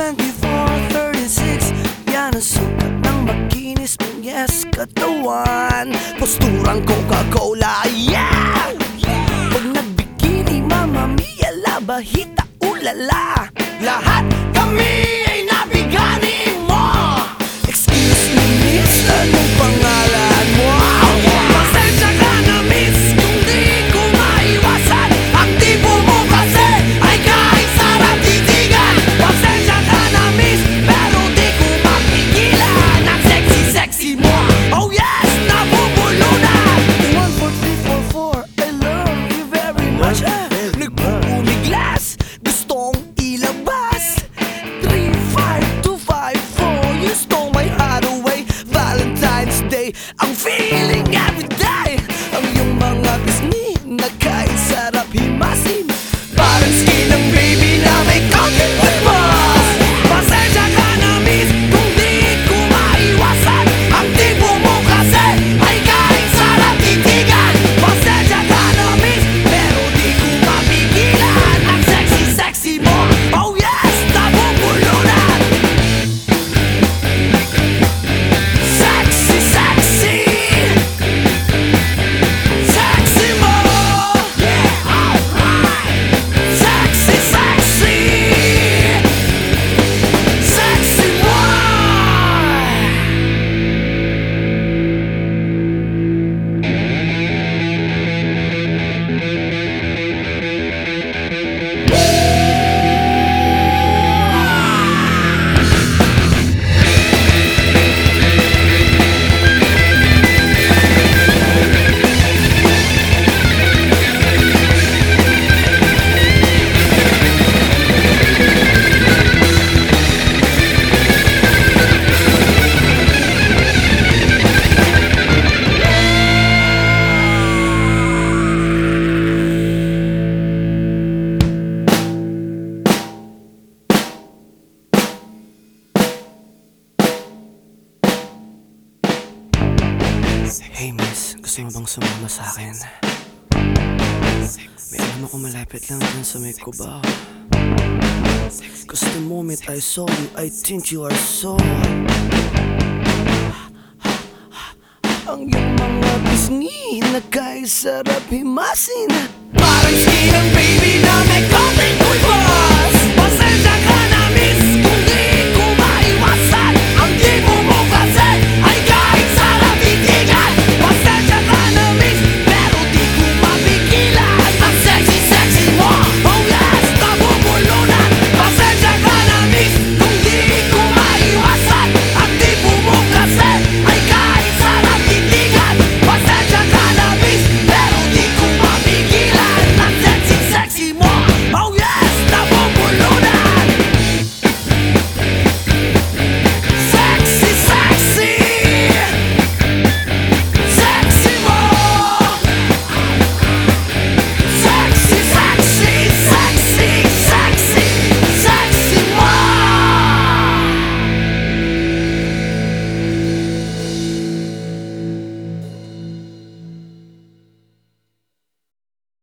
24-36 Yan ang sukat ng makinis mong yes katawan. Posturang Coca-Cola, yeah! Pag nagbikini, mama mia, laba, hita, ulala. Lahat sarap himasin Hey miss, gusto mo bang sumama sa akin? May alam ako malapit lang dyan sa may kubaw Cause the moment I saw you, I think you are so Ang iyong mga pisngi na kahit sarap himasin. Parang skin ng baby na may konting kulbos